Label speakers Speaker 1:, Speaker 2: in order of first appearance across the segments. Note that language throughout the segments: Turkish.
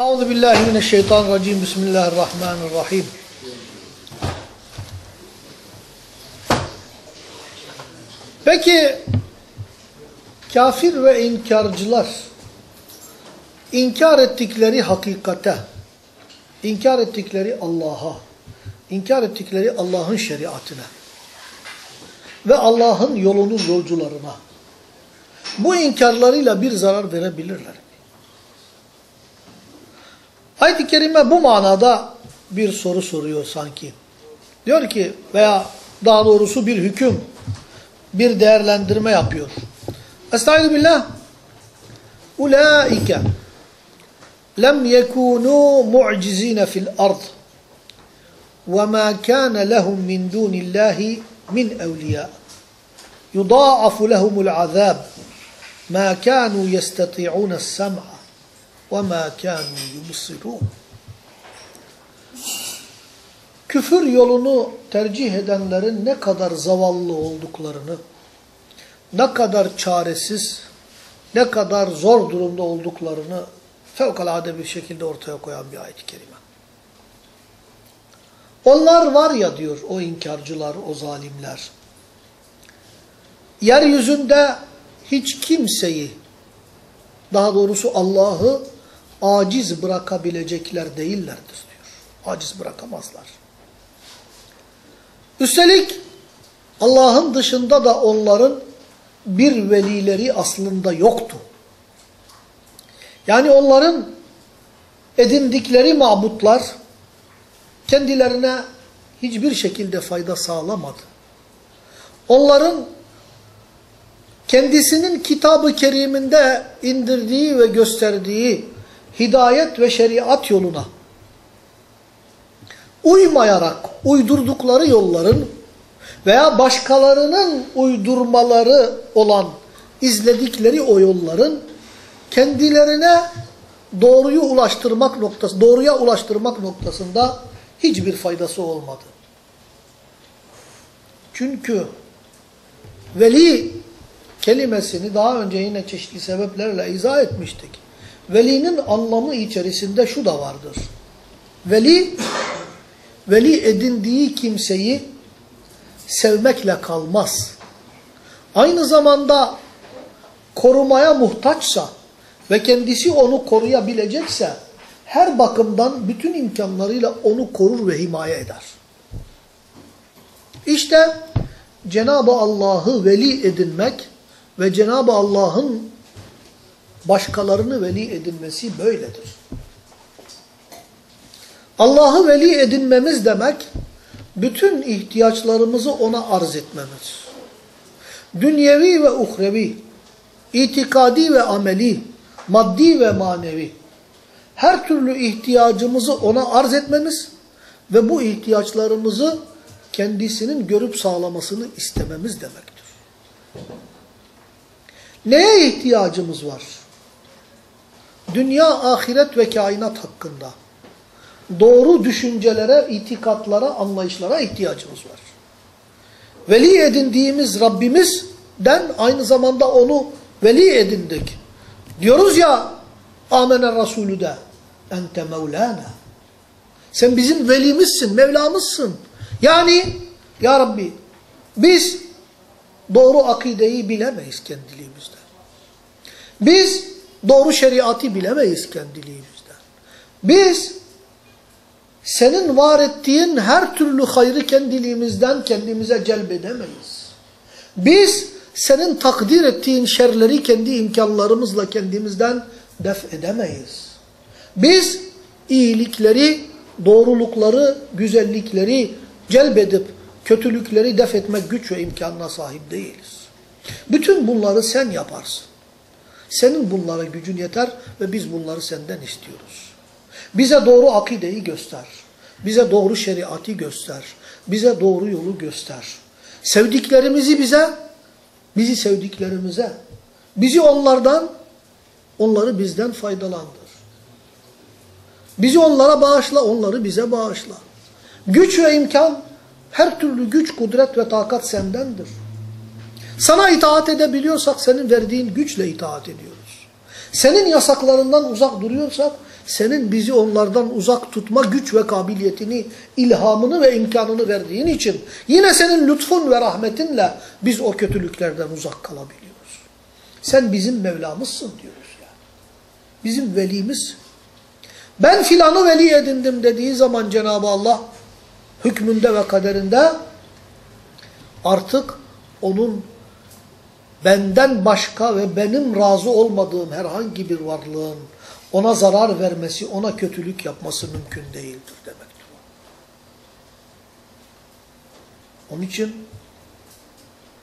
Speaker 1: Euzu billahi mineşşeytanirracim. Bismillahirrahmanirrahim. Peki kafir ve inkarcılar inkar ettikleri hakikate, inkar ettikleri Allah'a, inkar ettikleri Allah'ın şeriatına ve Allah'ın yolunun yolcularına bu inkarlarıyla bir zarar verebilirler. Ayet-i Kerime bu manada bir soru soruyor sanki. Diyor ki veya daha doğrusu bir hüküm, bir değerlendirme yapıyor. Estaizu billah. Ulaike lem yekunu mu'cizine fil ard ve ma kana lehum min dunillahi min evliya. Yudaafu lehumul azab ma kanu yestati'un es-sem'a وَمَا كَانُوا يُبْصِرُونَ Küfür yolunu tercih edenlerin ne kadar zavallı olduklarını, ne kadar çaresiz, ne kadar zor durumda olduklarını fevkalade bir şekilde ortaya koyan bir ayet-i kerime. Onlar var ya diyor o inkarcılar, o zalimler. Yeryüzünde hiç kimseyi, daha doğrusu Allah'ı aciz bırakabilecekler değillerdir diyor. Aciz bırakamazlar. Üstelik Allah'ın dışında da onların bir velileri aslında yoktu. Yani onların edindikleri mabutlar kendilerine hiçbir şekilde fayda sağlamadı. Onların kendisinin kitabı keriminde indirdiği ve gösterdiği hidayet ve şeriat yoluna uymayarak uydurdukları yolların veya başkalarının uydurmaları olan izledikleri o yolların kendilerine doğruyu ulaştırmak noktası, doğruya ulaştırmak noktasında hiçbir faydası olmadı. Çünkü veli kelimesini daha önce yine çeşitli sebeplerle izah etmiştik. Velinin anlamı içerisinde şu da vardır. Veli, veli edindiği kimseyi sevmekle kalmaz. Aynı zamanda korumaya muhtaçsa ve kendisi onu koruyabilecekse her bakımdan bütün imkanlarıyla onu korur ve himaye eder. İşte Cenab-ı Allah'ı veli edinmek ve Cenab-ı Allah'ın başkalarını veli edinmesi böyledir. Allah'ı veli edinmemiz demek, bütün ihtiyaçlarımızı ona arz etmemiz. Dünyevi ve uhrevi, itikadi ve ameli, maddi ve manevi, her türlü ihtiyacımızı ona arz etmemiz ve bu ihtiyaçlarımızı kendisinin görüp sağlamasını istememiz demektir. Neye ihtiyacımız var? Dünya, ahiret ve kainat hakkında doğru düşüncelere, itikatlara, anlayışlara ihtiyacımız var. Veli edindiğimiz Rabbimizden aynı zamanda onu veli edindik. Diyoruz ya Amener Resulü de ente mevlana. Sen bizim velimizsin, Mevlamızsın. Yani ya Rabbi biz doğru akideyi bilemeyiz kendiliğimizden. Biz doğru şeriatı bilemeyiz kendiliğimizden. Biz senin var ettiğin her türlü hayrı kendiliğimizden kendimize celbedemeyiz. Biz senin takdir ettiğin şerleri kendi imkanlarımızla kendimizden def edemeyiz. Biz iyilikleri, doğrulukları, güzellikleri celbedip kötülükleri def etmek güç ve imkanına sahip değiliz. Bütün bunları sen yaparsın. Senin bunlara gücün yeter ve biz bunları senden istiyoruz. Bize doğru akideyi göster. Bize doğru şeriatı göster. Bize doğru yolu göster. Sevdiklerimizi bize, bizi sevdiklerimize, bizi onlardan, onları bizden faydalandır. Bizi onlara bağışla, onları bize bağışla. Güç ve imkan, her türlü güç, kudret ve takat sendendir. Sana itaat edebiliyorsak senin verdiğin güçle itaat ediyoruz. Senin yasaklarından uzak duruyorsak senin bizi onlardan uzak tutma güç ve kabiliyetini, ilhamını ve imkanını verdiğin için yine senin lütfun ve rahmetinle biz o kötülüklerden uzak kalabiliyoruz. Sen bizim Mevlamızsın diyoruz ya. Bizim velimiz. Ben filanı veli edindim dediği zaman Cenab-ı Allah hükmünde ve kaderinde artık onun benden başka ve benim razı olmadığım herhangi bir varlığın ona zarar vermesi, ona kötülük yapması mümkün değildir demektir. Onun için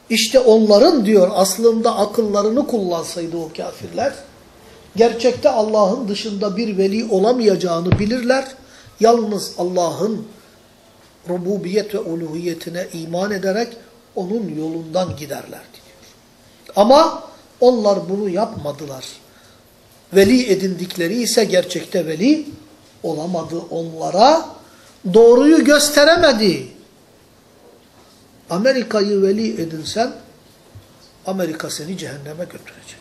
Speaker 1: işte onların diyor aslında akıllarını kullansaydı o kafirler, gerçekte Allah'ın dışında bir veli olamayacağını bilirler. Yalnız Allah'ın rububiyet ve uluhiyetine iman ederek onun yolundan giderlerdi. Ama onlar bunu yapmadılar. Veli edindikleri ise gerçekte veli olamadı onlara. Doğruyu gösteremedi. Amerika'yı veli edinsen Amerika seni cehenneme götürecek.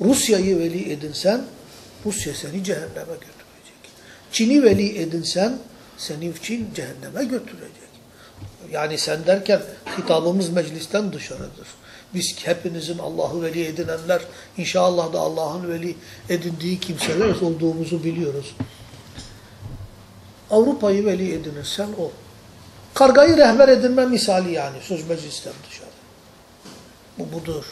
Speaker 1: Rusya'yı veli edinsen Rusya seni cehenneme götürecek. Çin'i veli edinsen seni Çin cehenneme götürecek. Yani sen derken hitabımız meclisten dışarıdır. Biz hepinizin Allah'ı veli edinenler, inşallah da Allah'ın veli edindiği kimseler olduğumuzu biliyoruz. Avrupa'yı veli edinirsen o. Kargayı rehber edinme misali yani, söz meclisten dışarı. Bu budur.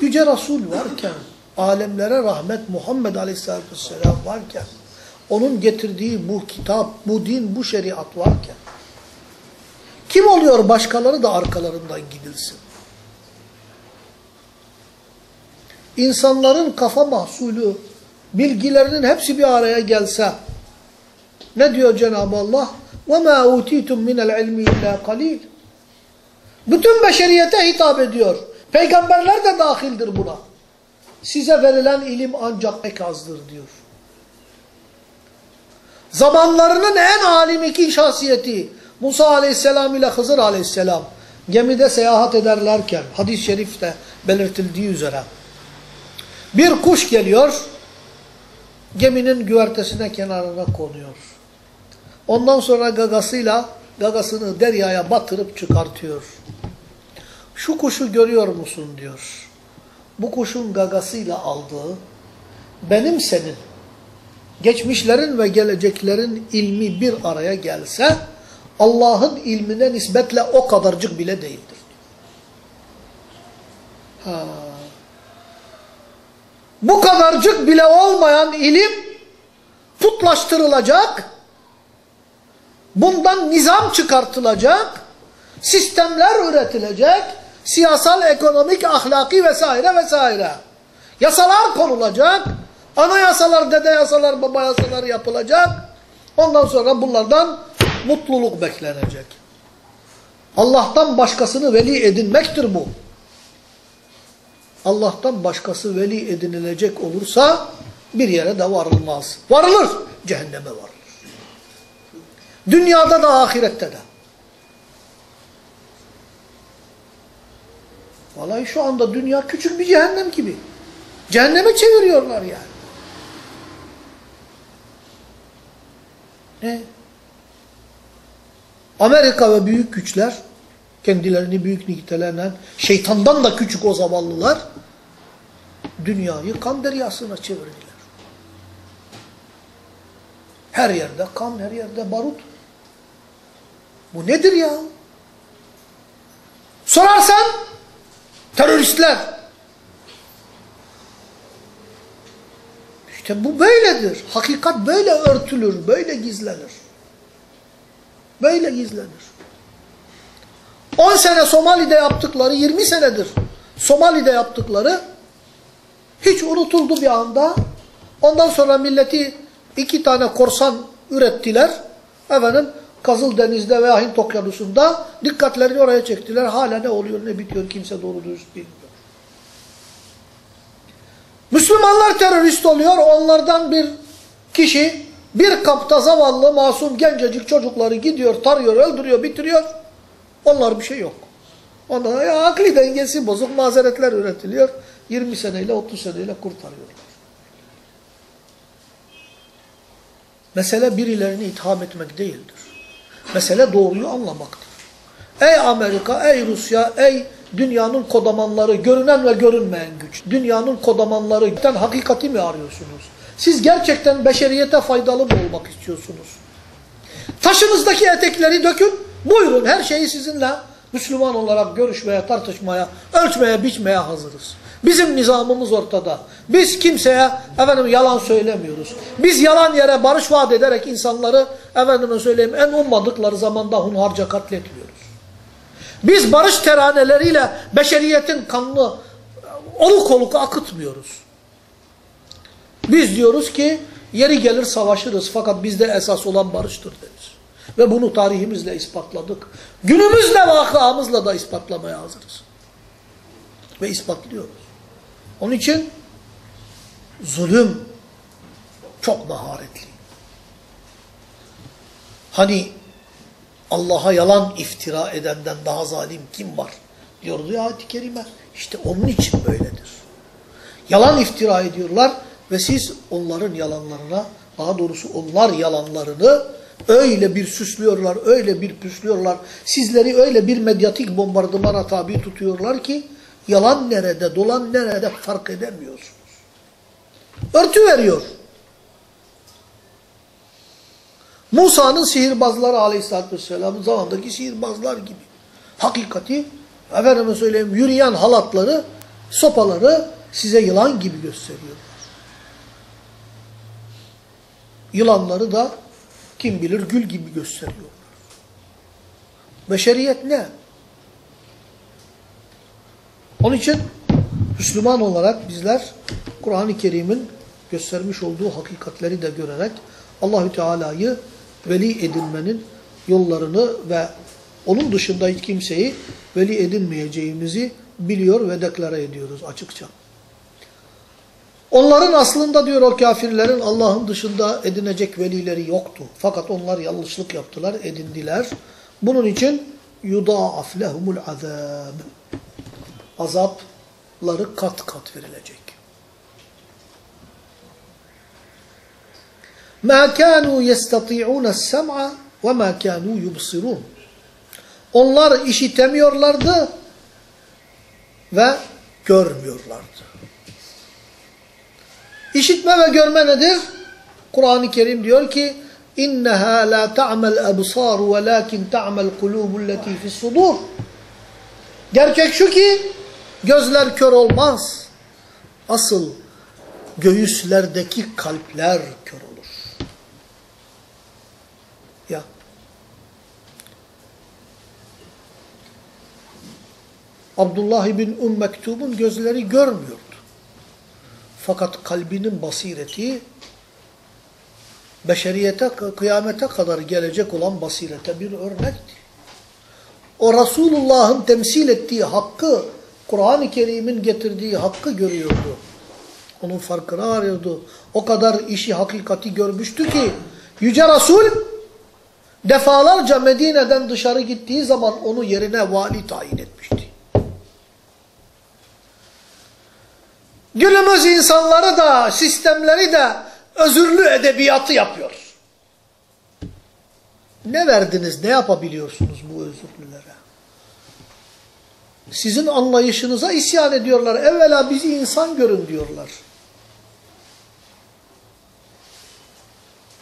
Speaker 1: Yüce Resul varken, alemlere rahmet Muhammed Aleyhisselatü Vesselam varken, onun getirdiği bu kitap, bu din, bu şeriat varken, kim oluyor başkaları da arkalarından gidilsin? İnsanların kafa mahsulü, bilgilerinin hepsi bir araya gelse, ne diyor Cenab-ı Allah? وَمَا اُوتِيتُم مِنَ الْعِلْمِ اِلَّا قَلِيلٌ Bütün beşeriyete hitap ediyor. Peygamberler de dahildir buna. Size verilen ilim ancak pek azdır diyor. Zamanlarının en alim iki şahsiyeti Musa aleyhisselam ile Hızır aleyhisselam gemide seyahat ederlerken hadis-i şerifte belirtildiği üzere bir kuş geliyor geminin güvertesine kenarına konuyor. Ondan sonra gagasıyla gagasını deryaya batırıp çıkartıyor. Şu kuşu görüyor musun diyor. Bu kuşun gagasıyla aldığı benim senin geçmişlerin ve geleceklerin ilmi bir araya gelse Allah'ın ilmine nispetle o kadarcık bile değildir. Ha. Bu kadarcık bile olmayan ilim putlaştırılacak, bundan nizam çıkartılacak, sistemler üretilecek, siyasal, ekonomik, ahlaki vesaire vesaire. Yasalar konulacak, anayasalar, dede yasalar, baba yasalar yapılacak. Ondan sonra bunlardan mutluluk beklenecek. Allah'tan başkasını veli edinmektir bu. Allah'tan başkası veli edinilecek olursa bir yere de varılmaz. Varılır, cehenneme varılır. Dünyada da ahirette de. Vallahi şu anda dünya küçük bir cehennem gibi. Cehenneme çeviriyorlar yani. Ne? Amerika ve büyük güçler, kendilerini büyük nitelenen, şeytandan da küçük o zavallılar, dünyayı kan deryasına çevirdiler. Her yerde kan, her yerde barut. Bu nedir ya? Sorarsan, teröristler. İşte bu böyledir. Hakikat böyle örtülür, böyle gizlenir. Böyle gizlenir. 10 sene Somali'de yaptıkları, 20 senedir Somali'de yaptıkları hiç unutuldu bir anda. Ondan sonra milleti iki tane korsan ürettiler. Efendim Kızıldeniz'de veya Hint Okyanusu'nda dikkatlerini oraya çektiler. Hala ne oluyor ne bitiyor kimse doğru dürüst bilmiyor. Müslümanlar terörist oluyor. Onlardan bir kişi bir kampta zavallı, masum, gencecik çocukları gidiyor, tarıyor, öldürüyor, bitiriyor. Onlar bir şey yok. Onlara ya akli dengesi bozuk mazeretler üretiliyor. 20 seneyle 30 seneyle kurtarıyorlar. Mesele birilerini itham etmek değildir. Mesele doğruyu anlamaktır. Ey Amerika, ey Rusya, ey dünyanın kodamanları, görünen ve görünmeyen güç. Dünyanın kodamanları, hakikati mi arıyorsunuz? Siz gerçekten beşeriyete faydalı mı olmak istiyorsunuz? Taşınızdaki etekleri dökün, buyurun her şeyi sizinle Müslüman olarak görüşmeye, tartışmaya, ölçmeye, biçmeye hazırız. Bizim nizamımız ortada. Biz kimseye efendim yalan söylemiyoruz. Biz yalan yere barış vaat ederek insanları efendime söyleyeyim en ummadıkları zamanda hunharca katletmiyoruz. Biz barış teraneleriyle beşeriyetin kanını oluk oluk akıtmıyoruz. Biz diyoruz ki yeri gelir savaşırız fakat bizde esas olan barıştır deriz. Ve bunu tarihimizle ispatladık. Günümüzle vakamızla da ispatlamaya hazırız. Ve ispatlıyoruz. Onun için zulüm çok maharetli. Hani Allah'a yalan iftira edenden daha zalim kim var? Diyordu ya ayet-i kerime. İşte onun için böyledir. Yalan iftira ediyorlar ve siz onların yalanlarına, daha doğrusu onlar yalanlarını öyle bir süslüyorlar, öyle bir püslüyorlar. Sizleri öyle bir medyatik bombardımana tabi tutuyorlar ki yalan nerede, dolan nerede fark edemiyorsunuz. Örtü veriyor. Musa'nın sihirbazları aleyhissalatü vesselamın zamandaki sihirbazlar gibi. Hakikati, efendime söyleyeyim yürüyen halatları, sopaları size yılan gibi gösteriyor. Yılanları da kim bilir gül gibi gösteriyorlar. Beşeriyet ne? Onun için Müslüman olarak bizler Kur'an-ı Kerim'in göstermiş olduğu hakikatleri de görerek Allahü Teala'yı veli edinmenin yollarını ve onun dışında hiç kimseyi veli edinmeyeceğimizi biliyor ve deklare ediyoruz açıkça. Onların aslında diyor o kafirlerin Allah'ın dışında edinecek velileri yoktu. Fakat onlar yanlışlık yaptılar, edindiler. Bunun için yudaaf lehumul azab. Azapları kat kat verilecek. Ma kanu yestati'un es-sem'a ve ma kanu yubsirun. Onlar işitemiyorlardı ve görmüyorlardı. İşitme ve görme nedir? Kur'an-ı Kerim diyor ki اِنَّهَا لَا تَعْمَ الْأَبْصَارُ وَلَاكِنْ تَعْمَ الْقُلُوبُ الَّتِي فِي الصُّدُورِ Gerçek şu ki gözler kör olmaz. Asıl göğüslerdeki kalpler kör olur. Ya. Abdullah bin Um Mektub'un gözleri görmüyordu. Fakat kalbinin basireti beşeriyete, kıyamete kadar gelecek olan basirete bir örnekti. O Resulullah'ın temsil ettiği hakkı, Kur'an-ı Kerim'in getirdiği hakkı görüyordu. Onun farkını arıyordu. O kadar işi, hakikati görmüştü ki Yüce Resul defalarca Medine'den dışarı gittiği zaman onu yerine vali tayin etmişti. Günümüz insanları da, sistemleri de özürlü edebiyatı yapıyor. Ne verdiniz, ne yapabiliyorsunuz bu özürlülere? Sizin anlayışınıza isyan ediyorlar. Evvela bizi insan görün diyorlar.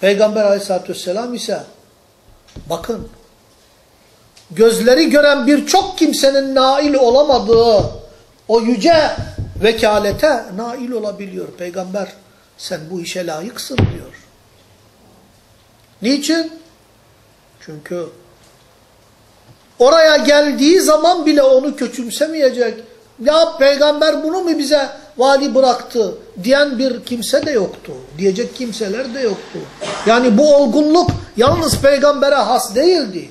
Speaker 1: Peygamber aleyhissalatü vesselam ise bakın gözleri gören birçok kimsenin nail olamadığı o yüce vekalete nail olabiliyor. Peygamber sen bu işe layıksın diyor. Niçin? Çünkü oraya geldiği zaman bile onu köçümsemeyecek. Ya peygamber bunu mu bize vali bıraktı diyen bir kimse de yoktu. Diyecek kimseler de yoktu. Yani bu olgunluk yalnız peygambere has değildi.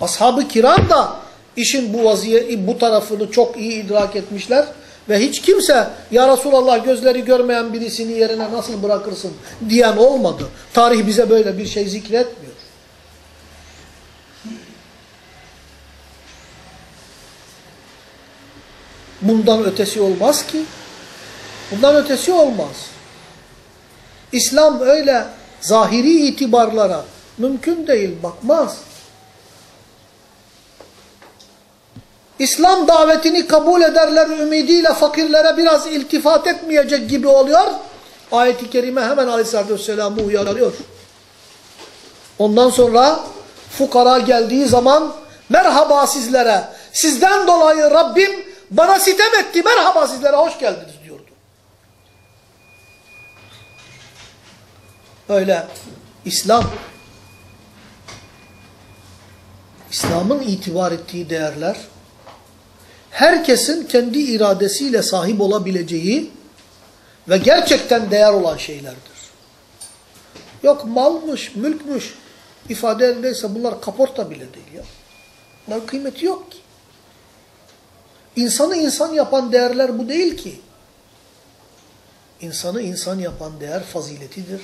Speaker 1: Ashab-ı kiram da işin bu vaziye, bu tarafını çok iyi idrak etmişler. Ve hiç kimse ya Resulallah gözleri görmeyen birisini yerine nasıl bırakırsın diyen olmadı. Tarih bize böyle bir şey zikretmiyor. Bundan ötesi olmaz ki. Bundan ötesi olmaz. İslam öyle zahiri itibarlara mümkün değil, bakmaz. İslam davetini kabul ederler ümidiyle fakirlere biraz iltifat etmeyecek gibi oluyor. Ayet-i Kerime hemen aleyhissalatü vesselam'ı uyarıyor. Ondan sonra fukara geldiği zaman merhaba sizlere. Sizden dolayı Rabbim bana sitem etti. Merhaba sizlere hoş geldiniz diyordu. Öyle İslam İslam'ın itibar ettiği değerler herkesin kendi iradesiyle sahip olabileceği ve gerçekten değer olan şeylerdir. Yok malmış, mülkmüş ifade edilirse bunlar kaporta bile değil ya. Bunların kıymeti yok ki. İnsanı insan yapan değerler bu değil ki. İnsanı insan yapan değer faziletidir,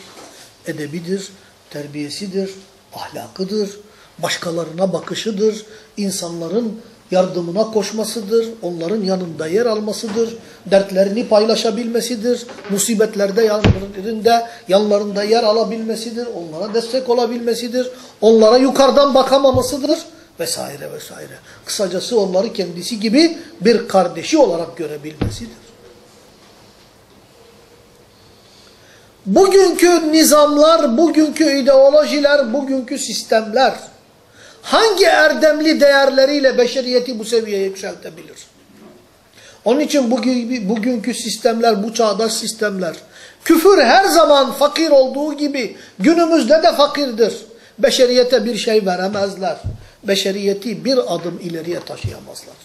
Speaker 1: edebidir, terbiyesidir, ahlakıdır, başkalarına bakışıdır, insanların yardımına koşmasıdır, onların yanında yer almasıdır, dertlerini paylaşabilmesidir, musibetlerde yanlarında, yanlarında yer alabilmesidir, onlara destek olabilmesidir, onlara yukarıdan bakamamasıdır vesaire vesaire. Kısacası onları kendisi gibi bir kardeşi olarak görebilmesidir. Bugünkü nizamlar, bugünkü ideolojiler, bugünkü sistemler hangi erdemli değerleriyle beşeriyeti bu seviyeye yükseltebilir? Onun için bugün, bugünkü sistemler, bu çağdaş sistemler, küfür her zaman fakir olduğu gibi günümüzde de fakirdir. Beşeriyete bir şey veremezler. Beşeriyeti bir adım ileriye taşıyamazlar.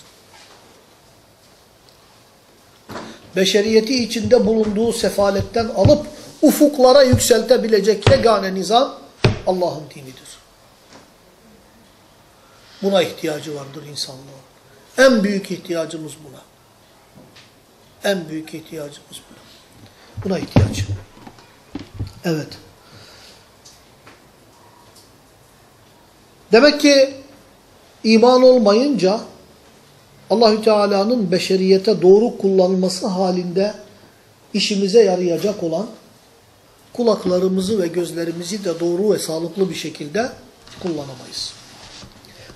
Speaker 1: Beşeriyeti içinde bulunduğu sefaletten alıp ufuklara yükseltebilecek yegane nizam Allah'ın dinidir. Buna ihtiyacı vardır insanlığın. En büyük ihtiyacımız buna. En büyük ihtiyacımız buna. Buna ihtiyaç. Evet. Demek ki iman olmayınca Allahü Teala'nın beşeriyete doğru kullanılması halinde işimize yarayacak olan kulaklarımızı ve gözlerimizi de doğru ve sağlıklı bir şekilde kullanamayız.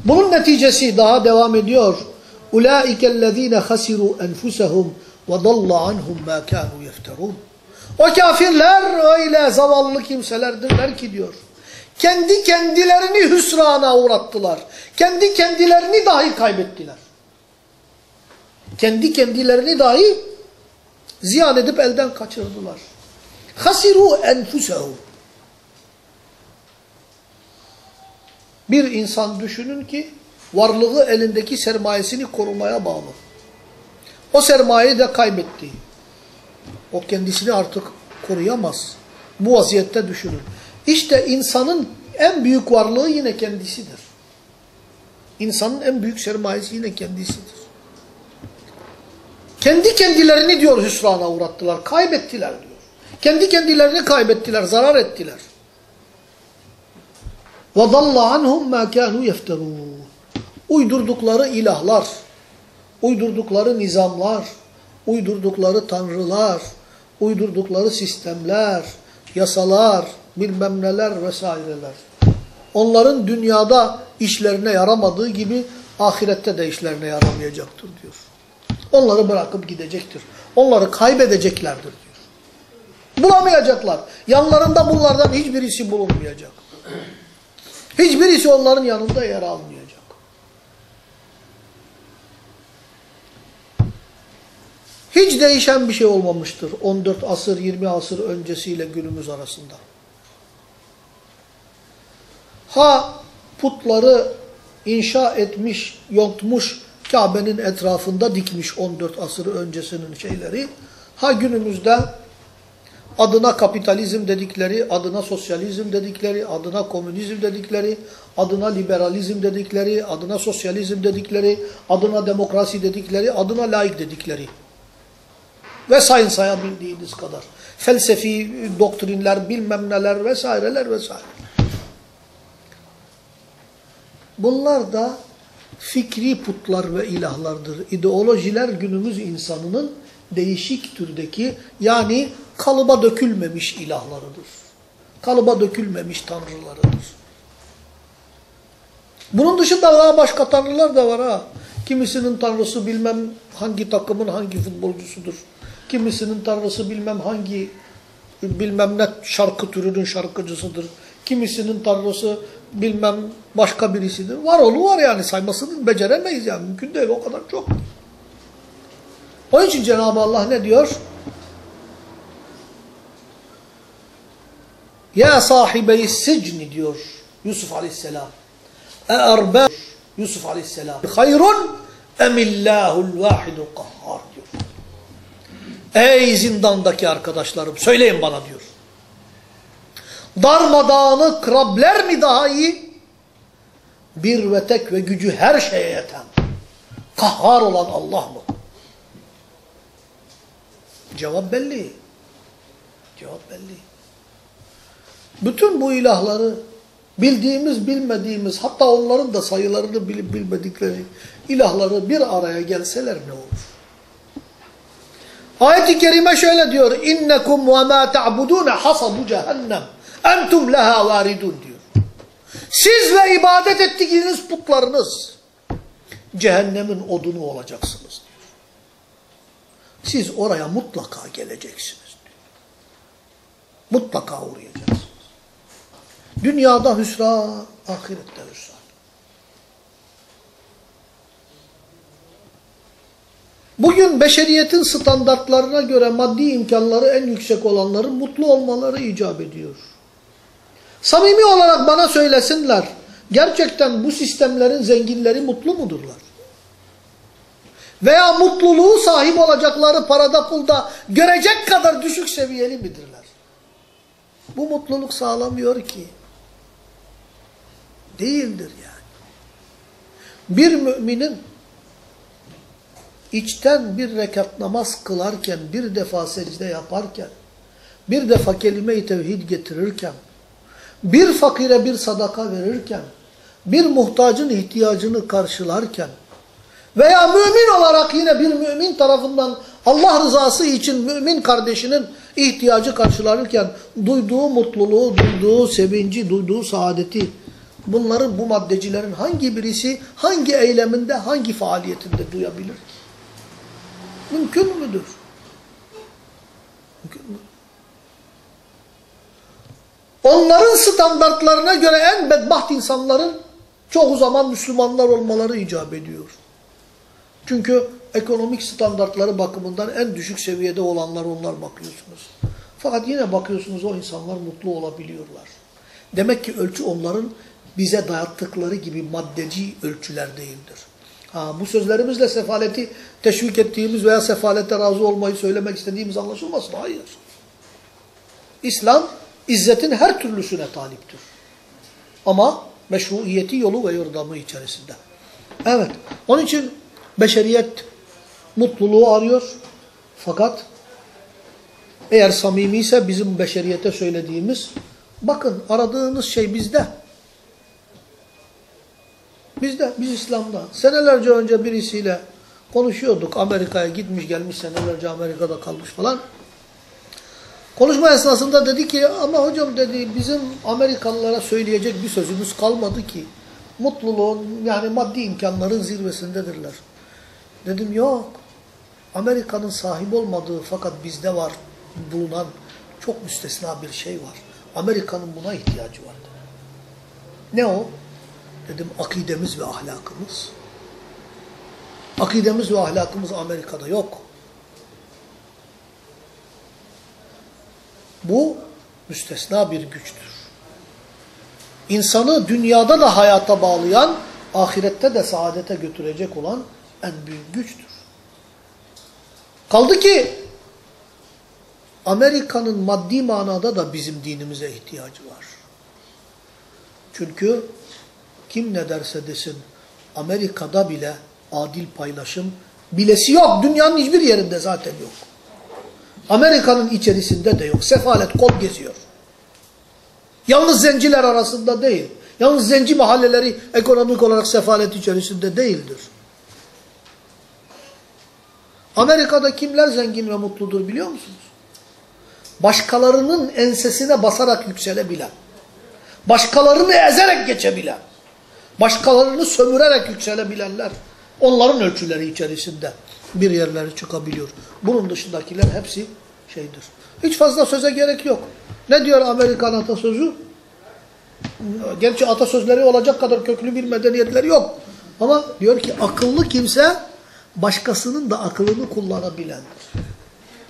Speaker 1: Bunun neticesi daha devam ediyor. اُولَٰئِكَ الَّذ۪ينَ خَسِرُوا اَنْفُسَهُمْ وَضَلَّ عَنْهُمْ مَا كَانُوا يَفْتَرُونَ O kafirler öyle zavallı kimselerdirler ki diyor. Kendi kendilerini hüsrana uğrattılar. Kendi kendilerini dahi kaybettiler. Kendi kendilerini dahi ziyan edip elden kaçırdılar. Hasiru enfusehum. Bir insan düşünün ki varlığı elindeki sermayesini korumaya bağlı. O sermayeyi de kaybetti. O kendisini artık koruyamaz. Bu vaziyette düşünün. İşte insanın en büyük varlığı yine kendisidir. İnsanın en büyük sermayesi yine kendisidir. Kendi kendilerini diyor hüsrana uğrattılar, kaybettiler diyor. Kendi kendilerini kaybettiler, zarar ettiler. وَضَلَّ عَنْهُمْ مَا كَانُوا يَفْتَرُونَ Uydurdukları ilahlar, uydurdukları nizamlar, uydurdukları tanrılar, uydurdukları sistemler, yasalar, bilmem neler vesaireler. Onların dünyada işlerine yaramadığı gibi ahirette de işlerine yaramayacaktır diyor. Onları bırakıp gidecektir. Onları kaybedeceklerdir diyor. Bulamayacaklar. Yanlarında bunlardan hiçbirisi bulunmayacak. Hiçbirisi onların yanında yer almayacak. Hiç değişen bir şey olmamıştır 14 asır 20 asır öncesiyle günümüz arasında. Ha putları inşa etmiş, yontmuş, Kabe'nin etrafında dikmiş 14 asır öncesinin şeyleri. Ha günümüzde adına kapitalizm dedikleri, adına sosyalizm dedikleri, adına komünizm dedikleri, adına liberalizm dedikleri, adına sosyalizm dedikleri, adına demokrasi dedikleri, adına laik dedikleri. Ve sayın sayabildiğiniz kadar. Felsefi doktrinler, bilmem neler vesaireler vesaire. Bunlar da fikri putlar ve ilahlardır. İdeolojiler günümüz insanının değişik türdeki yani kalıba dökülmemiş ilahlarıdır. Kalıba dökülmemiş tanrılarıdır. Bunun dışında daha başka tanrılar da var ha. Kimisinin tanrısı bilmem hangi takımın hangi futbolcusudur. Kimisinin tanrısı bilmem hangi bilmem ne şarkı türünün şarkıcısıdır. Kimisinin tanrısı bilmem başka birisidir. Var oğlu var yani saymasını beceremeyiz yani. Mümkün değil o kadar çok. Onun için Cenab-ı Allah ne diyor? Ya sahibeyi sicni diyor Yusuf Aleyhisselam. E'erbe Yusuf Aleyhisselam. Hayrun emillahul vahidul kahhar diyor. Ey zindandaki arkadaşlarım söyleyin bana diyor. Darmadağını krabler mi daha iyi? Bir ve tek ve gücü her şeye yeten. Kahhar olan Allah mı? Cevap belli. Cevap belli. Bütün bu ilahları bildiğimiz bilmediğimiz hatta onların da sayılarını bilip bilmedikleri ilahları bir araya gelseler ne olur? Ayet-i kerime şöyle diyor. İnnekum ve ma ta'budun hasabu cehennem. Entum leha varidun diyor. Siz ve ibadet ettiğiniz putlarınız cehennemin odunu olacaksınız diyor. Siz oraya mutlaka geleceksiniz diyor. Mutlaka uğrayacaksınız. Dünyada hüsran, ahirette hüsran. Bugün beşeriyetin standartlarına göre maddi imkanları en yüksek olanların mutlu olmaları icap ediyor. Samimi olarak bana söylesinler, gerçekten bu sistemlerin zenginleri mutlu mudurlar? Veya mutluluğu sahip olacakları parada pulda görecek kadar düşük seviyeli midirler? Bu mutluluk sağlamıyor ki. Değildir yani. Bir müminin içten bir rekat namaz kılarken, bir defa secde yaparken, bir defa kelime-i tevhid getirirken, bir fakire bir sadaka verirken, bir muhtacın ihtiyacını karşılarken veya mümin olarak yine bir mümin tarafından Allah rızası için mümin kardeşinin ihtiyacı karşılanırken duyduğu mutluluğu, duyduğu sevinci, duyduğu saadeti bunların bu maddecilerin hangi birisi hangi eyleminde, hangi faaliyetinde duyabilir ki? Mümkün müdür? Mümkün mü? Onların standartlarına göre en bedbaht insanların çoğu zaman Müslümanlar olmaları icap ediyor. Çünkü ekonomik standartları bakımından en düşük seviyede olanlar onlar bakıyorsunuz. Fakat yine bakıyorsunuz o insanlar mutlu olabiliyorlar. Demek ki ölçü onların bize dayattıkları gibi maddeci ölçüler değildir. Ha, bu sözlerimizle sefaleti teşvik ettiğimiz veya sefalete razı olmayı söylemek istediğimiz anlaşılmasın. Hayır. İslam İzzetin her türlüsüne taliptir. Ama meşruiyeti yolu ve yordamı içerisinde. Evet. Onun için beşeriyet mutluluğu arıyor. Fakat eğer samimi ise bizim beşeriyete söylediğimiz bakın aradığınız şey bizde. Biz İslam'da. Senelerce önce birisiyle konuşuyorduk. Amerika'ya gitmiş gelmiş senelerce Amerika'da kalmış falan. Konuşma esnasında dedi ki ama hocam dedi bizim Amerikalılara söyleyecek bir sözümüz kalmadı ki. Mutluluğun yani maddi imkanların zirvesindedirler. Dedim yok. Amerika'nın sahip olmadığı fakat bizde var bulunan çok müstesna bir şey var. Amerika'nın buna ihtiyacı var. Ne o? Dedim akidemiz ve ahlakımız. Akidemiz ve ahlakımız Amerika'da yok. Bu müstesna bir güçtür. İnsanı dünyada da hayata bağlayan, ahirette de saadete götürecek olan en büyük güçtür. Kaldı ki Amerika'nın maddi manada da bizim dinimize ihtiyacı var. Çünkü kim ne derse desin Amerika'da bile adil paylaşım bilesi yok. Dünyanın hiçbir yerinde zaten yok. Amerika'nın içerisinde de yok. Sefalet kol geziyor. Yalnız zenciler arasında değil. Yalnız zenci mahalleleri ekonomik olarak sefalet içerisinde değildir. Amerika'da kimler zengin ve mutludur biliyor musunuz? Başkalarının ensesine basarak yükselebilen, başkalarını ezerek geçebilen, başkalarını sömürerek yükselebilenler, onların ölçüleri içerisinde bir yerlere çıkabiliyor. Bunun dışındakiler hepsi şeydir. Hiç fazla söze gerek yok. Ne diyor Amerikan atasözü? Gerçi atasözleri olacak kadar köklü bir medeniyetleri yok. Ama diyor ki akıllı kimse başkasının da akılını kullanabilendir.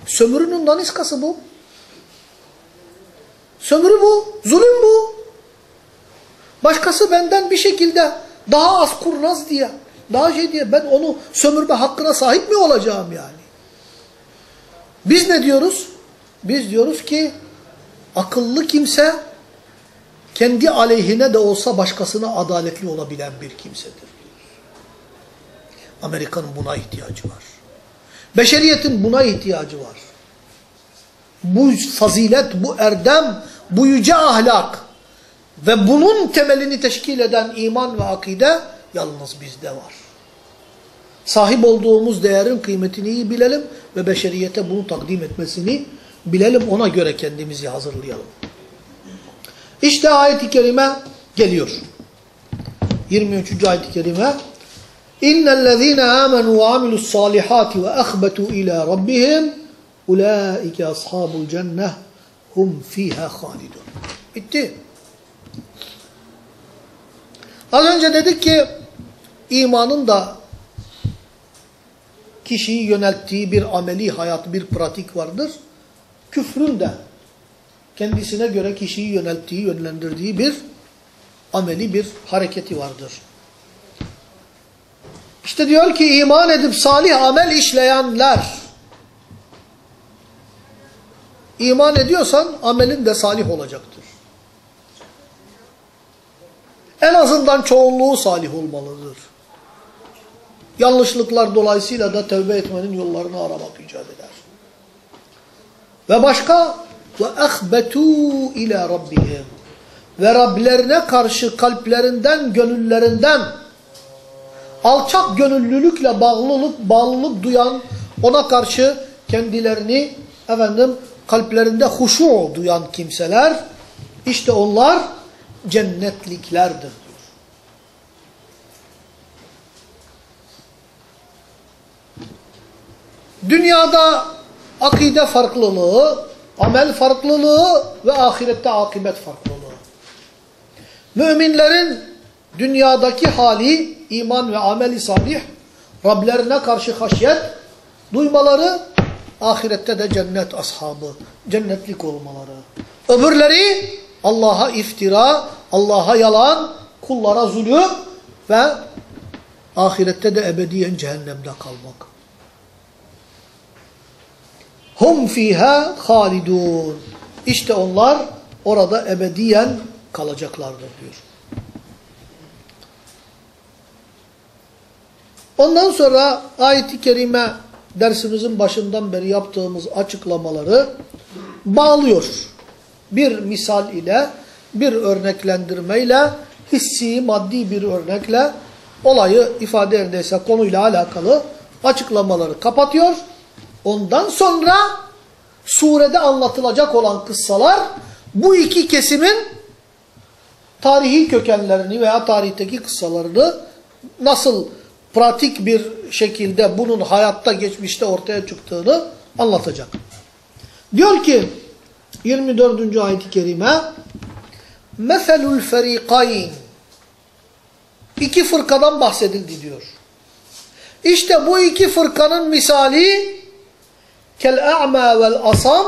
Speaker 1: Sömürünün daniskası bu. Sömürü bu. Zulüm bu. Başkası benden bir şekilde daha az kurnaz diye, daha şey diye ben onu sömürme hakkına sahip mi olacağım yani? Biz ne diyoruz? Biz diyoruz ki akıllı kimse kendi aleyhine de olsa başkasına adaletli olabilen bir kimsedir. Amerika'nın buna ihtiyacı var. Beşeriyetin buna ihtiyacı var. Bu fazilet, bu erdem, bu yüce ahlak ve bunun temelini teşkil eden iman ve akide yalnız bizde var. Sahip olduğumuz değerin kıymetini iyi bilelim ve beşeriyete bunu takdim etmesini bilelim. Ona göre kendimizi hazırlayalım. İşte ayet-i kerime geliyor. 23. ayet-i kerime İnnellezîne âmenû ve amilussâlihâti ve ehbetu ilâ rabbihim ulaike ashabul cenneh hum fîhâ halidun. Bitti. Az önce dedik ki imanın da kişiyi yönelttiği bir ameli hayat, bir pratik vardır. Küfrün de kendisine göre kişiyi yönelttiği, yönlendirdiği bir ameli, bir hareketi vardır. İşte diyor ki iman edip salih amel işleyenler. İman ediyorsan amelin de salih olacaktır. En azından çoğunluğu salih olmalıdır. Yanlışlıklar dolayısıyla da tevbe etmenin yollarını aramak icap eder. Ve başka ve ehbetu ila rabbihim ve Rablerine karşı kalplerinden, gönüllerinden alçak gönüllülükle bağlılık, bağlılık duyan, ona karşı kendilerini efendim kalplerinde huşu duyan kimseler, işte onlar cennetliklerdir diyor. Dünyada akide farklılığı, amel farklılığı ve ahirette akibet farklılığı. Müminlerin dünyadaki hali, iman ve ameli salih, Rablerine karşı haşyet duymaları, ahirette de cennet ashabı, cennetlik olmaları. Öbürleri Allah'a iftira, Allah'a yalan, kullara zulüm ve ahirette de ebediyen cehennemde kalmak. Hum fiha halidun. İşte onlar orada ebediyen kalacaklardır diyor. Ondan sonra ayet-i kerime dersimizin başından beri yaptığımız açıklamaları bağlıyor. Bir misal ile, bir örneklendirmeyle, hissi, maddi bir örnekle olayı ifade ederse konuyla alakalı açıklamaları kapatıyor. Ondan sonra surede anlatılacak olan kıssalar bu iki kesimin tarihi kökenlerini veya tarihteki kıssalarını nasıl pratik bir şekilde bunun hayatta geçmişte ortaya çıktığını anlatacak. Diyor ki 24. ayet-i kerime Meselul ferikayn İki fırkadan bahsedildi diyor. İşte bu iki fırkanın misali kel-a'ma vel-asam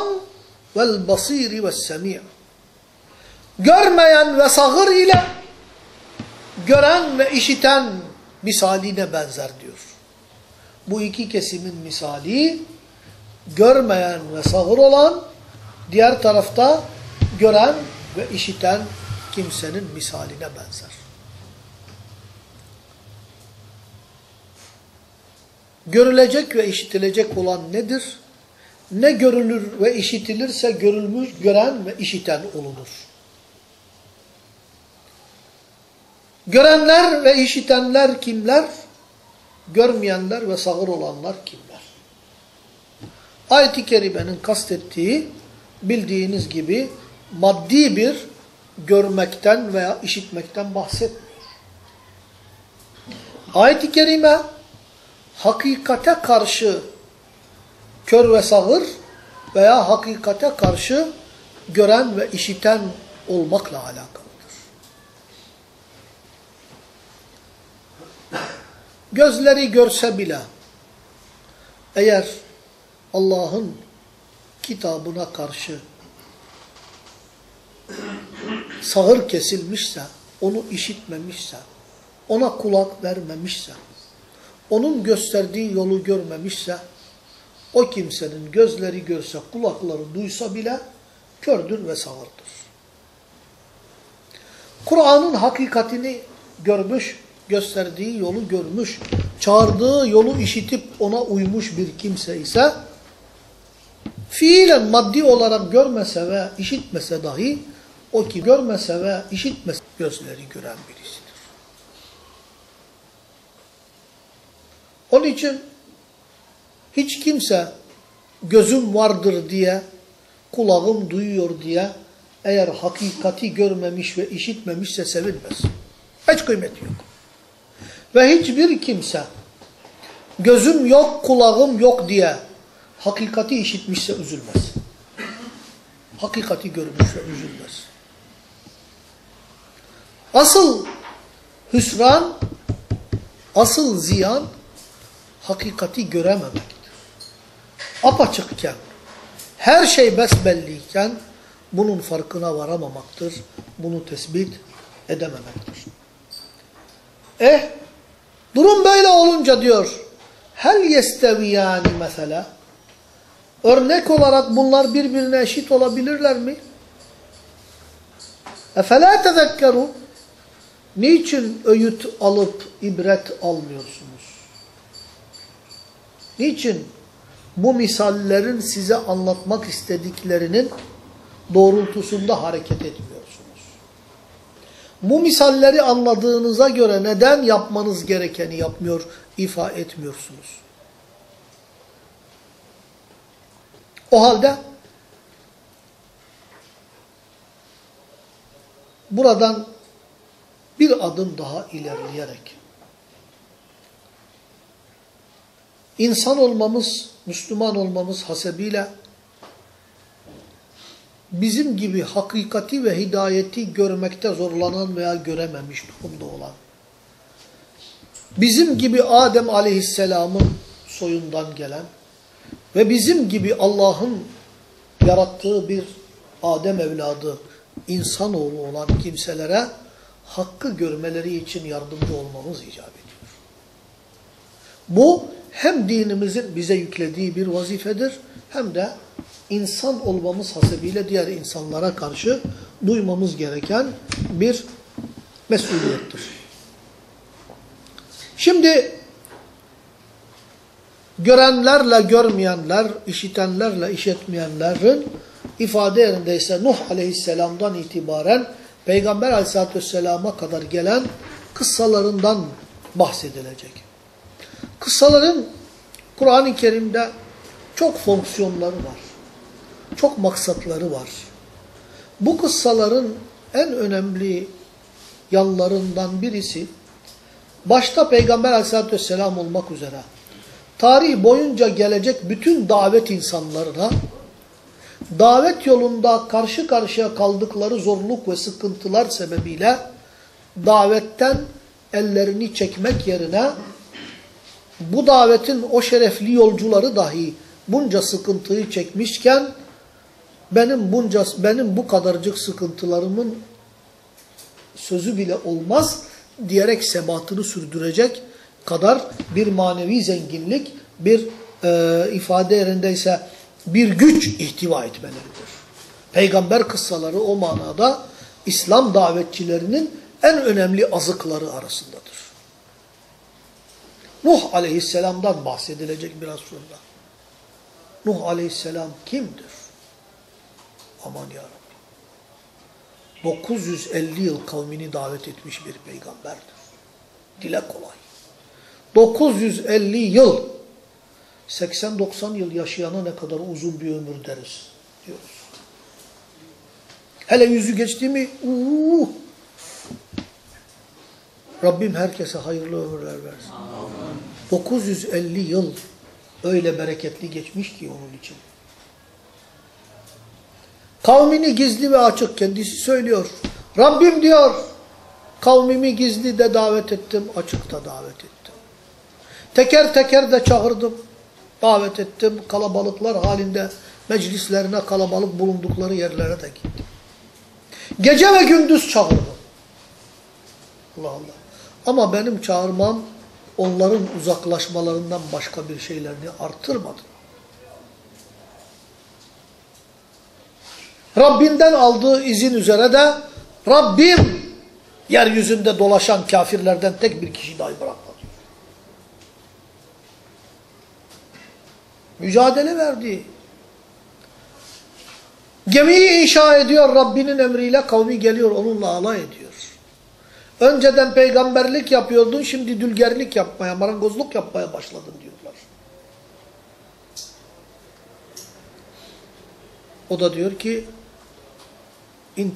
Speaker 1: vel-basiri ves-semi' Görmeyen ve sağır ile gören ve işiten misaline benzer diyor. Bu iki kesimin misali görmeyen ve sağır olan diğer tarafta gören ve işiten kimsenin misaline benzer. Görülecek ve işitilecek olan nedir? Ne görülür ve işitilirse görülmüş, gören ve işiten olunur. Görenler ve işitenler kimler? Görmeyenler ve sağır olanlar kimler? Ayet-i Kerime'nin kastettiği bildiğiniz gibi maddi bir görmekten veya işitmekten bahsetmiyor. Ayet-i Kerime hakikate karşı kör ve sağır veya hakikate karşı gören ve işiten olmakla alakalıdır. Gözleri görse bile eğer Allah'ın kitabına karşı sağır kesilmişse, onu işitmemişse, ona kulak vermemişse, onun gösterdiği yolu görmemişse, o kimsenin gözleri görse, kulakları duysa bile kördür ve sağırdır. Kur'an'ın hakikatini görmüş, gösterdiği yolu görmüş, çağırdığı yolu işitip ona uymuş bir kimse ise, fiilen maddi olarak görmese ve işitmese dahi, o ki görmese ve işitmese gözleri gören birisidir. Onun için hiç kimse gözüm vardır diye, kulağım duyuyor diye eğer hakikati görmemiş ve işitmemişse sevinmez. Hiç kıymeti yok. Ve hiçbir kimse gözüm yok, kulağım yok diye hakikati işitmişse üzülmez. Hakikati görmüşse üzülmez. Asıl hüsran, asıl ziyan hakikati görememektir. Apaçıkken, her şey besbelliyken bunun farkına varamamaktır, bunu tespit edememektir. Eh, durum böyle olunca diyor, hel yesteviyani mesela, örnek olarak bunlar birbirine eşit olabilirler mi? Efela tezekkeru, niçin öğüt alıp ibret almıyorsunuz? Niçin bu misallerin size anlatmak istediklerinin doğrultusunda hareket etmiyorsunuz? Bu misalleri anladığınıza göre neden yapmanız gerekeni yapmıyor, ifa etmiyorsunuz? O halde buradan bir adım daha ilerleyerek insan olmamız, Müslüman olmamız hasebiyle bizim gibi hakikati ve hidayeti görmekte zorlanan veya görememiş durumda olan, bizim gibi Adem aleyhisselamın soyundan gelen ve bizim gibi Allah'ın yarattığı bir Adem evladı, insanoğlu olan kimselere hakkı görmeleri için yardımcı olmamız icap ediyor. Bu hem dinimizin bize yüklediği bir vazifedir hem de insan olmamız hasebiyle diğer insanlara karşı duymamız gereken bir mesuliyettir. Şimdi görenlerle görmeyenler, işitenlerle işitmeyenlerin ifade yerindeyse Nuh aleyhisselamdan itibaren Peygamber aleyhissalatü vesselama kadar gelen kıssalarından bahsedilecek. Kıssaların Kur'an-ı Kerim'de çok fonksiyonları var. Çok maksatları var. Bu kıssaların en önemli yanlarından birisi başta Peygamber aleyhissalatü vesselam olmak üzere tarih boyunca gelecek bütün davet insanlarına davet yolunda karşı karşıya kaldıkları zorluk ve sıkıntılar sebebiyle davetten ellerini çekmek yerine bu davetin o şerefli yolcuları dahi bunca sıkıntıyı çekmişken benim bunca benim bu kadarcık sıkıntılarımın sözü bile olmaz diyerek sebatını sürdürecek kadar bir manevi zenginlik, bir e, ifade yerindeyse bir güç ihtiva etmeleridir. Peygamber kıssaları o manada İslam davetçilerinin en önemli azıkları arasındadır. Nuh aleyhisselamdan bahsedilecek biraz sonra. Nuh aleyhisselam kimdir? Aman ya Rabbi. 950 yıl kavmini davet etmiş bir peygamberdir. Dile kolay. 950 yıl 80-90 yıl yaşayana ne kadar uzun bir ömür deriz diyoruz. Hele yüzü geçti mi uuu. Rabbim herkese hayırlı ömürler versin. 950 yıl öyle bereketli geçmiş ki onun için. Kavmini gizli ve açık kendisi söylüyor. Rabbim diyor kavmimi gizli de davet ettim, açık da davet ettim. Teker teker de çağırdım, davet ettim. Kalabalıklar halinde meclislerine kalabalık bulundukları yerlere de gittim. Gece ve gündüz çağırdım. Allah Allah. Ama benim çağırmam onların uzaklaşmalarından başka bir şeylerini artırmadı. Rabbinden aldığı izin üzere de Rabbim yeryüzünde dolaşan kafirlerden tek bir kişi dahi bırakmadı. Mücadele verdi. Gemiyi inşa ediyor Rabbinin emriyle kavmi geliyor onunla alay ediyor. Önceden peygamberlik yapıyordun şimdi dülgerlik yapmaya, marangozluk yapmaya başladın diyorlar. O da diyor ki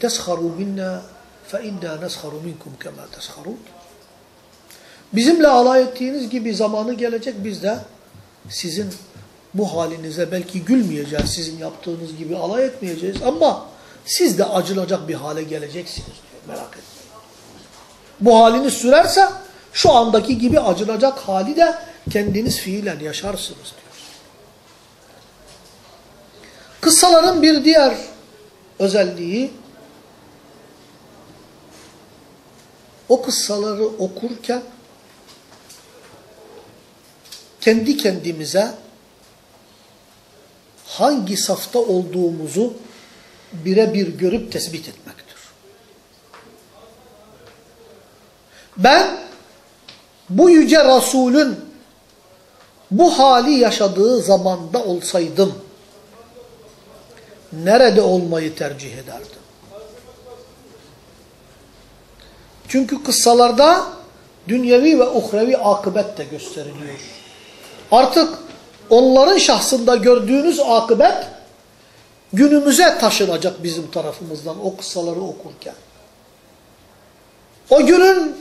Speaker 1: tesharu minna fe inna nesharu minkum kema tesharun. Bizimle alay ettiğiniz gibi zamanı gelecek biz de sizin bu halinize belki gülmeyeceğiz, sizin yaptığınız gibi alay etmeyeceğiz ama siz de acılacak bir hale geleceksiniz diyor, merak etmeyin. Bu haliniz sürerse şu andaki gibi acınacak hali de kendiniz fiilen yaşarsınız diyor. Kıssaların bir diğer özelliği o kıssaları okurken kendi kendimize hangi safta olduğumuzu birebir görüp tespit etmektir. Ben bu yüce Resulün bu hali yaşadığı zamanda olsaydım nerede olmayı tercih ederdim? Çünkü kıssalarda dünyevi ve uhrevi akıbet de gösteriliyor. Artık onların şahsında gördüğünüz akıbet günümüze taşınacak bizim tarafımızdan o kıssaları okurken. O günün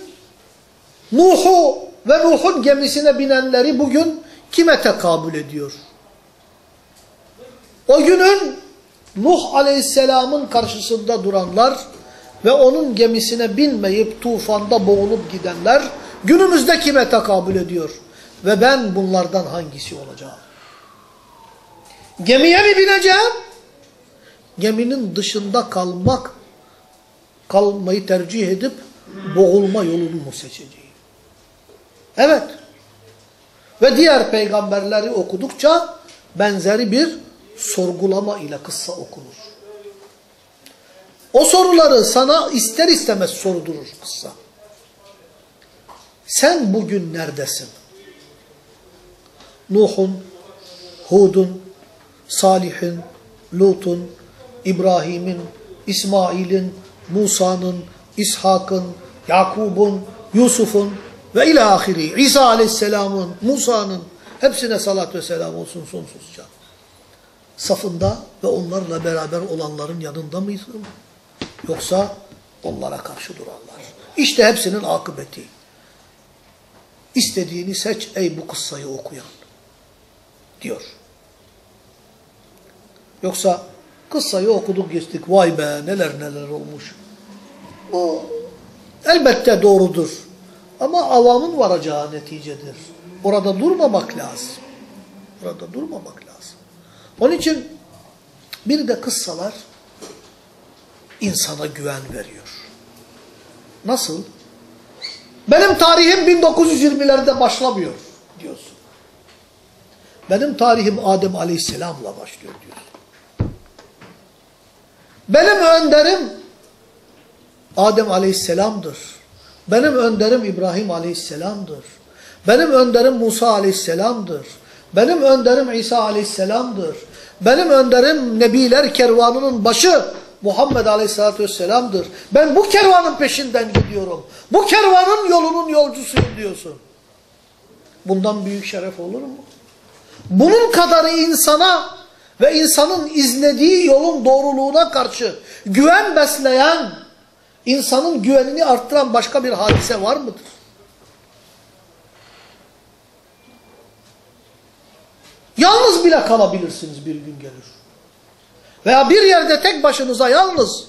Speaker 1: Nuh'u ve Nuh'un gemisine binenleri bugün kime tekabül ediyor? O günün Nuh aleyhisselamın karşısında duranlar ve onun gemisine binmeyip tufanda boğulup gidenler günümüzde kime tekabül ediyor? Ve ben bunlardan hangisi olacağım? Gemiye mi bineceğim? Geminin dışında kalmak, kalmayı tercih edip boğulma yolunu mu seçeceğim? Evet. Ve diğer peygamberleri okudukça benzeri bir sorgulama ile kıssa okunur. O soruları sana ister istemez sordurur kıssa. Sen bugün neredesin? Nuh'un, Hud'un, Salih'in, Lut'un, İbrahim'in, İsmail'in, Musa'nın, İshak'ın, Yakub'un, Yusuf'un ve ilahiri İsa aleyhisselamın, Musa'nın hepsine salat ve selam olsun sonsuzca. Safında ve onlarla beraber olanların yanında mıydın? Yoksa onlara karşı duranlar. İşte hepsinin akıbeti. İstediğini seç ey bu kıssayı okuyan. Diyor. Yoksa kıssayı okuduk geçtik. Vay be neler neler olmuş. Bu elbette doğrudur. Ama avamın varacağı neticedir. Orada durmamak lazım. Orada durmamak lazım. Onun için bir de kıssalar insana güven veriyor. Nasıl? Benim tarihim 1920'lerde başlamıyor. Benim tarihim Adem Aleyhisselam'la başlıyor diyorsun. Benim önderim Adem Aleyhisselam'dır. Benim önderim İbrahim Aleyhisselam'dır. Benim önderim Musa Aleyhisselam'dır. Benim önderim İsa Aleyhisselam'dır. Benim önderim Nebiler kervanının başı Muhammed Aleyhisselatü Vesselam'dır. Ben bu kervanın peşinden gidiyorum. Bu kervanın yolunun yolcusuyum diyorsun. Bundan büyük şeref olur mu? Bunun kadarı insana ve insanın izlediği yolun doğruluğuna karşı güven besleyen, insanın güvenini arttıran başka bir hadise var mıdır? Yalnız bile kalabilirsiniz bir gün gelir. Veya bir yerde tek başınıza yalnız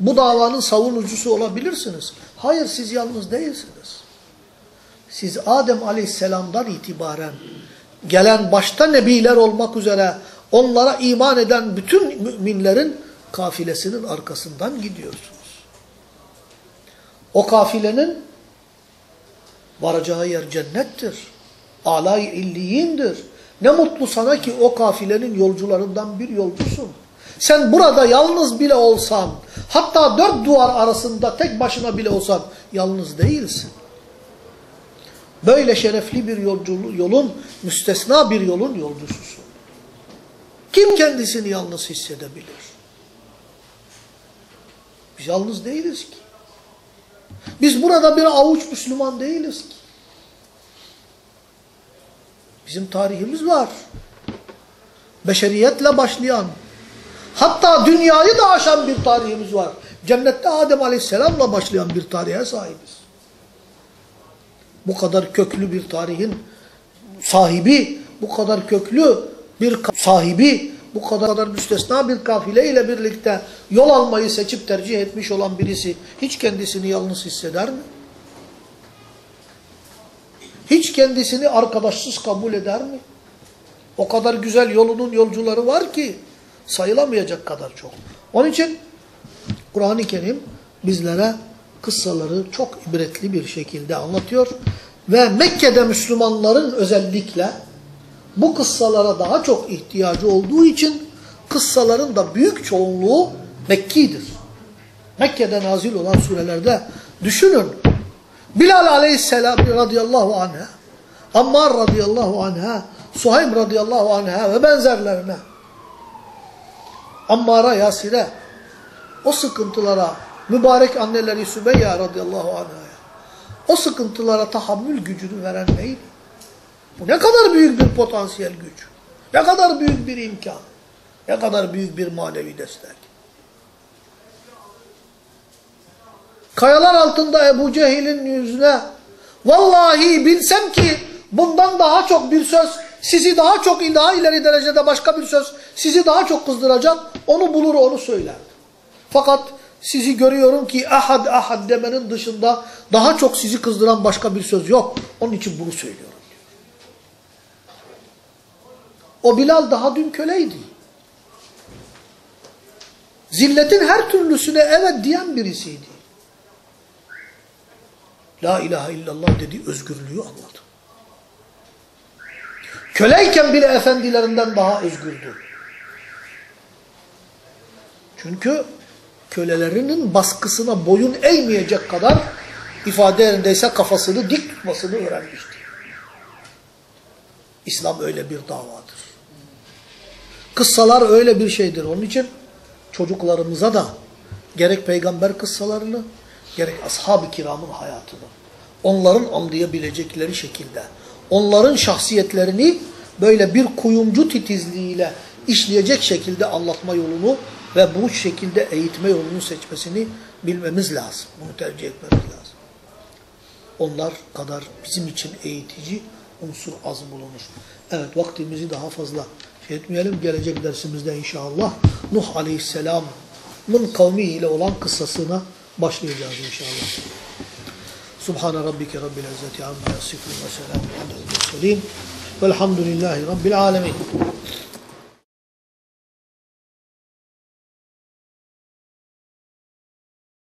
Speaker 1: bu davanın savunucusu olabilirsiniz. Hayır siz yalnız değilsiniz. Siz Adem aleyhisselamdan itibaren gelen başta nebiler olmak üzere onlara iman eden bütün müminlerin kafilesinin arkasından gidiyorsunuz. O kafilenin varacağı yer cennettir. Alay illiyindir. Ne mutlu sana ki o kafilenin yolcularından bir yolcusun. Sen burada yalnız bile olsan, hatta dört duvar arasında tek başına bile olsan yalnız değilsin. Böyle şerefli bir yolun, müstesna bir yolun yolcususun. Kim kendisini yalnız hissedebilir? Biz yalnız değiliz ki. Biz burada bir avuç Müslüman değiliz ki. Bizim tarihimiz var. Beşeriyetle başlayan, hatta dünyayı da aşan bir tarihimiz var. Cennette Adem Aleyhisselam'la başlayan bir tarihe sahibiz. Bu kadar köklü bir tarihin sahibi, bu kadar köklü bir sahibi, bu kadar müstesna bir kafile ile birlikte yol almayı seçip tercih etmiş olan birisi hiç kendisini yalnız hisseder mi? Hiç kendisini arkadaşsız kabul eder mi? O kadar güzel yolunun yolcuları var ki sayılamayacak kadar çok. Onun için Kur'an-ı Kerim bizlere kıssaları çok ibretli bir şekilde anlatıyor. Ve Mekke'de Müslümanların özellikle bu kıssalara daha çok ihtiyacı olduğu için kıssaların da büyük çoğunluğu Mekki'dir. Mekke'de nazil olan surelerde düşünün. Bilal aleyhisselam radıyallahu anh'a, Ammar radıyallahu anh'a, Suhaym radıyallahu anh'a ve benzerlerine, Ammar'a, Yasir'e, o sıkıntılara, mübarek anneleri Sübeyye radıyallahu anh'a, o sıkıntılara tahammül gücünü veren neydi? Bu ne kadar büyük bir potansiyel güç, ne kadar büyük bir imkan, ne kadar büyük bir manevi destek. Kayalar altında Ebu Cehil'in yüzüne vallahi bilsem ki bundan daha çok bir söz sizi daha çok daha ileri derecede başka bir söz sizi daha çok kızdıracak onu bulur onu söyler. Fakat sizi görüyorum ki ahad ahad demenin dışında daha çok sizi kızdıran başka bir söz yok. Onun için bunu söylüyorum. O Bilal daha dün köleydi. Zilletin her türlüsüne evet diyen birisiydi. La ilahe illallah dedi, özgürlüğü anladı. Köleyken bile efendilerinden daha özgürdü. Çünkü kölelerinin baskısına boyun eğmeyecek kadar ifade yerindeyse kafasını dik tutmasını öğrenmişti. İslam öyle bir davadır. Kıssalar öyle bir şeydir. Onun için çocuklarımıza da gerek peygamber kıssalarını gerek ashab-ı kiramın hayatını onların anlayabilecekleri şekilde onların şahsiyetlerini böyle bir kuyumcu titizliğiyle işleyecek şekilde anlatma yolunu ve bu şekilde eğitme yolunu seçmesini bilmemiz lazım. Bunu tercih etmemiz lazım. Onlar kadar bizim için eğitici unsur az bulunur. Evet vaktimizi daha fazla şey etmeyelim. Gelecek dersimizde inşallah Nuh Aleyhisselam'ın kavmi ile olan kıssasına başlayacağız inşallah. Subhane rabbike rabbil izzeti amma yasifun ve selamun aleyhi ve sellem velhamdülillahi rabbil.